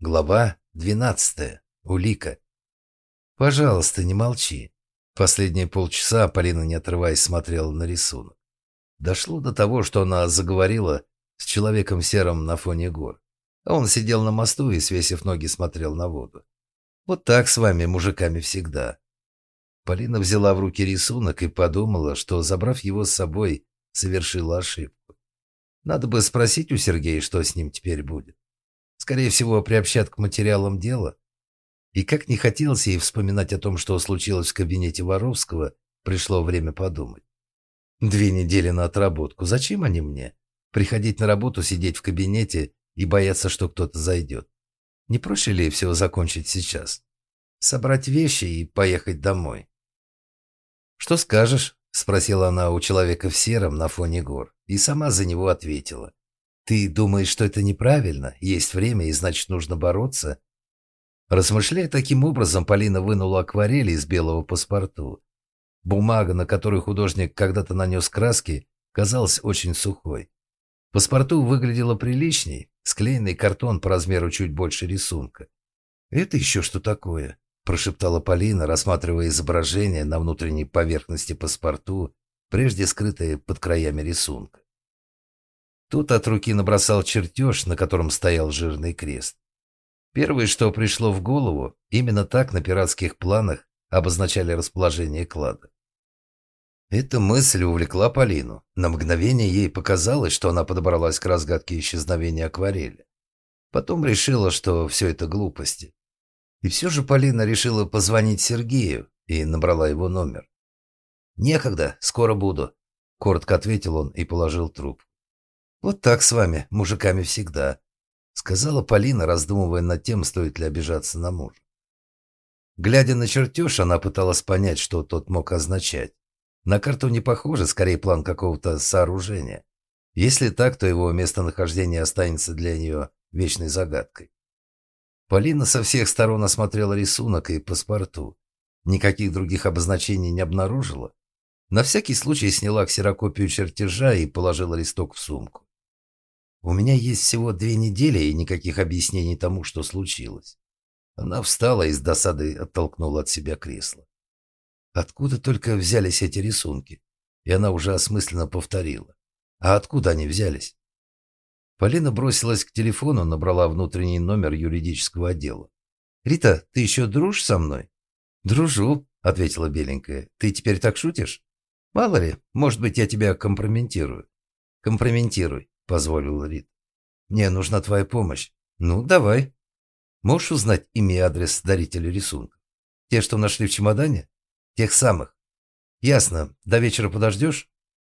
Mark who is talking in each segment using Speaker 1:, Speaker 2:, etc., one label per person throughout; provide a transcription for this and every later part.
Speaker 1: Глава 12. Улика. Пожалуйста, не молчи. Последние полчаса Полина, не отрываясь, смотрела на рисунок. Дошло до того, что она заговорила с человеком серым на фоне гор. А он сидел на мосту и, свесив ноги, смотрел на воду. Вот так с вами, мужиками, всегда. Полина взяла в руки рисунок и подумала, что, забрав его с собой, совершила ошибку. Надо бы спросить у Сергея, что с ним теперь будет. Скорее всего, приобщат к материалам дела. И как не хотелось ей вспоминать о том, что случилось в кабинете Воровского, пришло время подумать. Две недели на отработку. Зачем они мне? Приходить на работу, сидеть в кабинете и бояться, что кто-то зайдет. Не проще ли все закончить сейчас? Собрать вещи и поехать домой. «Что скажешь?» – спросила она у человека в сером на фоне гор, и сама за него ответила. Ты думаешь, что это неправильно? Есть время, и значит, нужно бороться? Размышляя таким образом, Полина вынула акварель из белого паспорту. Бумага, на которой художник когда-то нанес краски, казалась очень сухой. Паспорту выглядело приличней, склеенный картон по размеру чуть больше рисунка. «Это еще что такое?» – прошептала Полина, рассматривая изображение на внутренней поверхности паспорту, прежде скрытое под краями рисунка. Тут от руки набросал чертеж, на котором стоял жирный крест. Первое, что пришло в голову, именно так на пиратских планах обозначали расположение клада. Эта мысль увлекла Полину. На мгновение ей показалось, что она подобралась к разгадке исчезновения акварели. Потом решила, что все это глупости. И все же Полина решила позвонить Сергею и набрала его номер. «Некогда, скоро буду», — коротко ответил он и положил трубку. «Вот так с вами, мужиками всегда», — сказала Полина, раздумывая над тем, стоит ли обижаться на мужа. Глядя на чертеж, она пыталась понять, что тот мог означать. На карту не похоже, скорее план какого-то сооружения. Если так, то его местонахождение останется для нее вечной загадкой. Полина со всех сторон осмотрела рисунок и паспорту. Никаких других обозначений не обнаружила. На всякий случай сняла ксерокопию чертежа и положила листок в сумку. У меня есть всего две недели и никаких объяснений тому, что случилось. Она встала и с досадой оттолкнула от себя кресло. Откуда только взялись эти рисунки? И она уже осмысленно повторила. А откуда они взялись? Полина бросилась к телефону, набрала внутренний номер юридического отдела. «Рита, ты еще дружишь со мной?» «Дружу», — ответила беленькая. «Ты теперь так шутишь?» «Мало ли, может быть, я тебя компрометирую». «Компрометируй позволил Рид. «Мне нужна твоя помощь. Ну, давай. Можешь узнать имя и адрес дарителя рисунка? Те, что нашли в чемодане? Тех самых. Ясно. До вечера подождешь?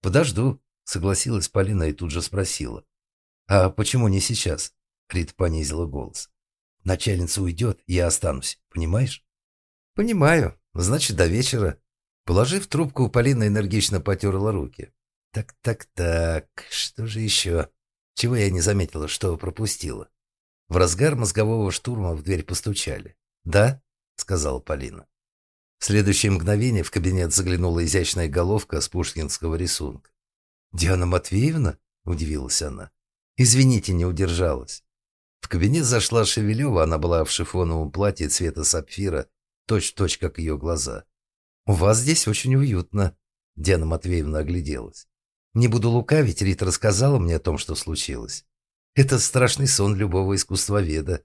Speaker 1: Подожду, согласилась Полина и тут же спросила. А почему не сейчас? Рид понизила голос. Начальница уйдет, я останусь. Понимаешь? Понимаю. Значит, до вечера. Положив трубку, Полина энергично потерла руки. Так, так, так, что же еще? Чего я не заметила, что пропустила? В разгар мозгового штурма в дверь постучали. «Да?» — сказала Полина. В следующее мгновение в кабинет заглянула изящная головка с пушкинского рисунка. «Диана Матвеевна?» — удивилась она. «Извините, не удержалась». В кабинет зашла Шевелева, она была в шифоновом платье цвета сапфира, точь-в-точь, -точь, как ее глаза. «У вас здесь очень уютно», — Диана Матвеевна огляделась. Не буду лукавить, Рита рассказала мне о том, что случилось. Это страшный сон любого искусствоведа.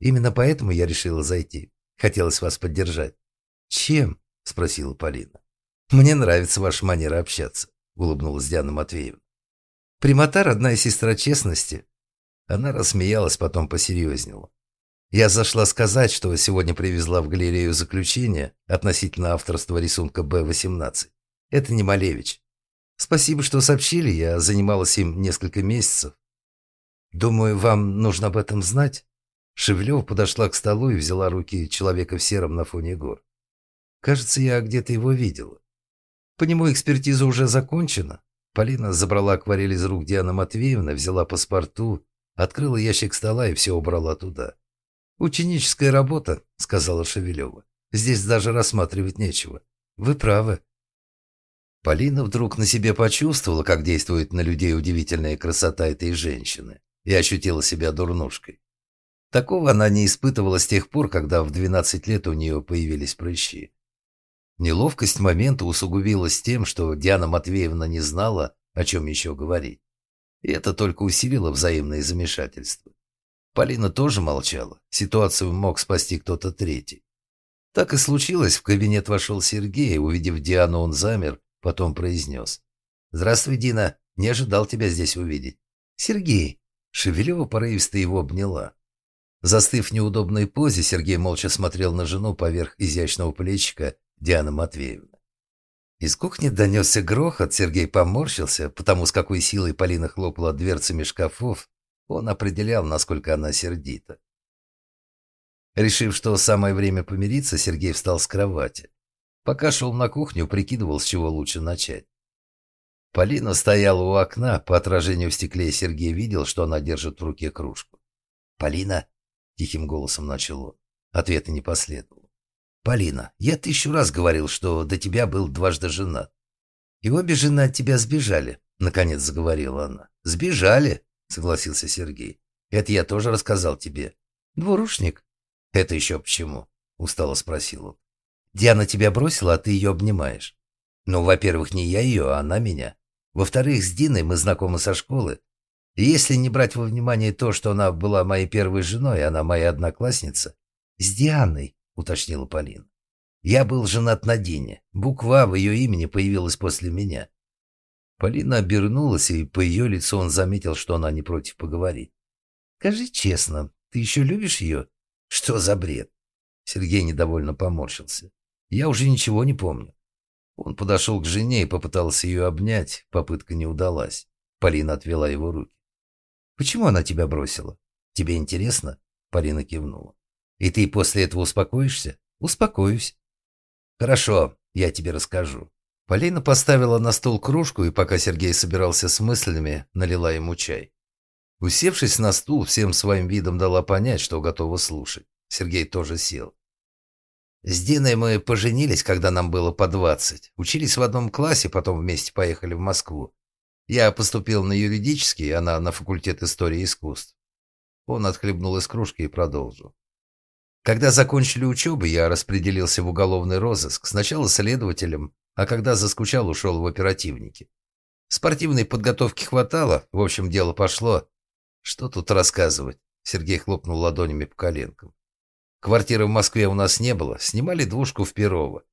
Speaker 1: Именно поэтому я решила зайти. Хотелось вас поддержать. «Чем?» – спросила Полина. «Мне нравится ваша манера общаться», – улыбнулась Диана Матвеевна. «Прямота – родная сестра честности». Она рассмеялась, потом посерьезнела. Я зашла сказать, что сегодня привезла в галерею заключение относительно авторства рисунка Б-18. Это не Малевич. Спасибо, что сообщили, я занималась им несколько месяцев. Думаю, вам нужно об этом знать. Шевелева подошла к столу и взяла руки человека в сером на фоне гор. Кажется, я где-то его видела. По нему экспертиза уже закончена. Полина забрала акварель из рук Дианы Матвеевны, взяла паспорту, открыла ящик стола и все убрала туда. «Ученическая работа», — сказала Шевелева. «Здесь даже рассматривать нечего. Вы правы. Полина вдруг на себе почувствовала, как действует на людей удивительная красота этой женщины, и ощутила себя дурнушкой. Такого она не испытывала с тех пор, когда в 12 лет у нее появились прыщи. Неловкость момента усугубилась тем, что Диана Матвеевна не знала, о чем еще говорить. И это только усилило взаимное замешательство. Полина тоже молчала. Ситуацию мог спасти кто-то третий. Так и случилось. В кабинет вошел Сергей. Увидев Диану, он замер, потом произнес. «Здравствуй, Дина. Не ожидал тебя здесь увидеть». «Сергей!» Шевелева порывисто его обняла. Застыв в неудобной позе, Сергей молча смотрел на жену поверх изящного плечика Дианы Матвеевны. Из кухни донесся грохот, Сергей поморщился, потому с какой силой Полина хлопала дверцами шкафов, он определял, насколько она сердита. Решив, что самое время помириться, Сергей встал с кровати. Пока шел на кухню, прикидывал, с чего лучше начать. Полина стояла у окна, по отражению в стекле Сергей видел, что она держит в руке кружку. «Полина?» — тихим голосом начал он. Ответа не последовало. «Полина, я тысячу раз говорил, что до тебя был дважды женат. И обе жены от тебя сбежали», — наконец заговорила она. «Сбежали», — согласился Сергей. «Это я тоже рассказал тебе». «Двурушник?» «Это еще почему?» — устало спросил он. «Диана тебя бросила, а ты ее обнимаешь». «Ну, во-первых, не я ее, а она меня. Во-вторых, с Диной мы знакомы со школы. И если не брать во внимание то, что она была моей первой женой, она моя одноклассница...» «С Дианой», уточнила Полина. «Я был женат на Дине. Буква в ее имени появилась после меня». Полина обернулась, и по ее лицу он заметил, что она не против поговорить. «Скажи честно, ты еще любишь ее?» «Что за бред?» Сергей недовольно поморщился. «Я уже ничего не помню». Он подошел к жене и попытался ее обнять. Попытка не удалась. Полина отвела его руки. «Почему она тебя бросила? Тебе интересно?» Полина кивнула. И ты после этого успокоишься? Успокоюсь. Хорошо, я тебе расскажу. Полина поставила на стол кружку, и пока Сергей собирался с мыслями, налила ему чай. Усевшись на стул, всем своим видом дала понять, что готова слушать. Сергей тоже сел. С Диной мы поженились, когда нам было по двадцать. Учились в одном классе, потом вместе поехали в Москву. Я поступил на юридический, она на факультет истории искусств. Он отхлебнул из кружки и продолжил. Когда закончили учебу, я распределился в уголовный розыск, сначала следователем, а когда заскучал, ушел в оперативники. Спортивной подготовки хватало, в общем, дело пошло. Что тут рассказывать? Сергей хлопнул ладонями по коленкам. Квартиры в Москве у нас не было, снимали двушку в Перово.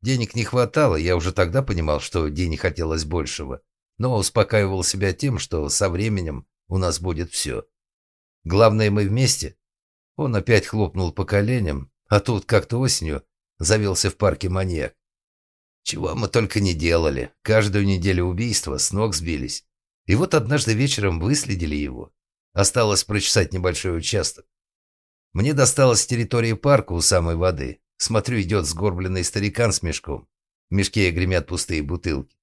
Speaker 1: Денег не хватало, я уже тогда понимал, что денег хотелось большего, но успокаивал себя тем, что со временем у нас будет все. Главное, мы вместе, он опять хлопнул по коленям, а тут как-то осенью завелся в парке маньяк. Чего мы только не делали. Каждую неделю убийства, с ног сбились. И вот однажды вечером выследили его. Осталось прочесать небольшой участок. Мне досталась территория парка у самой воды. Смотрю, идет сгорбленный старикан с мешком. В мешке гремят пустые бутылки.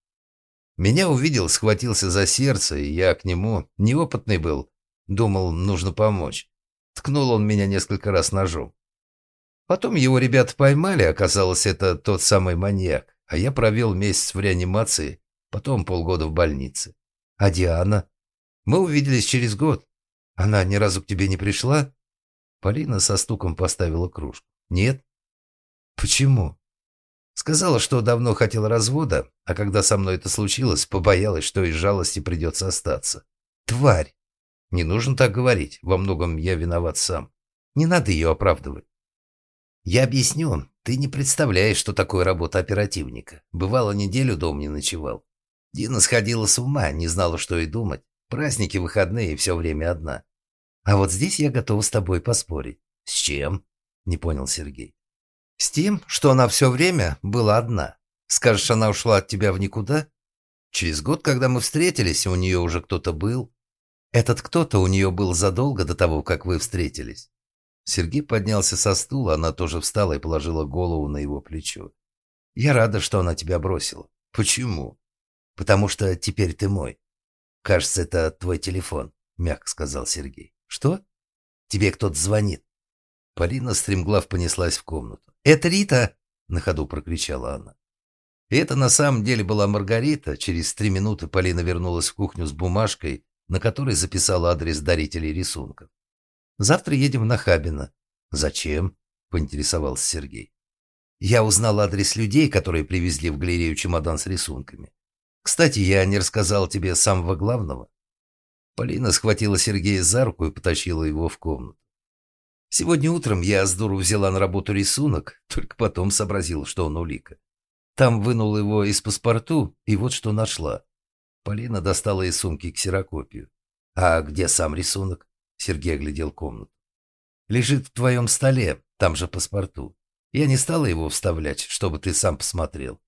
Speaker 1: Меня увидел, схватился за сердце, и я к нему неопытный был. Думал, нужно помочь. Ткнул он меня несколько раз ножом. Потом его ребята поймали, оказалось, это тот самый маньяк, а я провел месяц в реанимации, потом полгода в больнице. А Диана? Мы увиделись через год. Она ни разу к тебе не пришла? Полина со стуком поставила кружку. Нет. Почему? Сказала, что давно хотела развода, а когда со мной это случилось, побоялась, что из жалости придется остаться. Тварь! Не нужно так говорить. Во многом я виноват сам. Не надо ее оправдывать. Я объясню. Ты не представляешь, что такое работа оперативника. Бывало, неделю дом не ночевал. Дина сходила с ума, не знала, что и думать. Праздники, выходные, все время одна. А вот здесь я готов с тобой поспорить. С чем? Не понял Сергей. С тем, что она все время была одна. Скажешь, она ушла от тебя в никуда? Через год, когда мы встретились, у нее уже кто-то был. Этот кто-то у нее был задолго до того, как вы встретились. Сергей поднялся со стула, она тоже встала и положила голову на его плечо. Я рада, что она тебя бросила. Почему? Потому что теперь ты мой. Кажется, это твой телефон, мягко сказал Сергей. Что? Тебе кто-то звонит. Полина стремглав понеслась в комнату. «Это Рита!» — на ходу прокричала она. Это на самом деле была Маргарита. Через три минуты Полина вернулась в кухню с бумажкой, на которой записала адрес дарителей рисунков. Завтра едем на Хабино. Зачем? Поинтересовался Сергей. Я узнал адрес людей, которые привезли в галерею чемодан с рисунками. Кстати, я не рассказал тебе самого главного. Полина схватила Сергея за руку и потащила его в комнату. Сегодня утром я с дуру взяла на работу рисунок, только потом сообразила, что он улика. Там вынул его из паспорту, и вот что нашла. Полина достала из сумки ксерокопию. «А где сам рисунок?» Сергей оглядел комнату. «Лежит в твоем столе, там же паспорту. Я не стала его вставлять, чтобы ты сам посмотрел».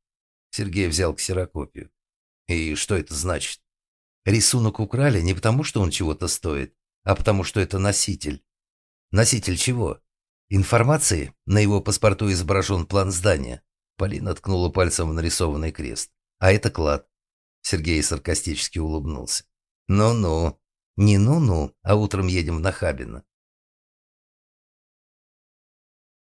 Speaker 1: Сергей взял ксерокопию. «И что это значит?» «Рисунок украли не потому, что он чего-то стоит, а потому, что это носитель». «Носитель чего?» «Информации. На его паспорту изображен план здания. Полина ткнула пальцем в нарисованный крест. «А это клад». Сергей саркастически улыбнулся. «Ну-ну. Не ну-ну, а утром едем в Нахабино.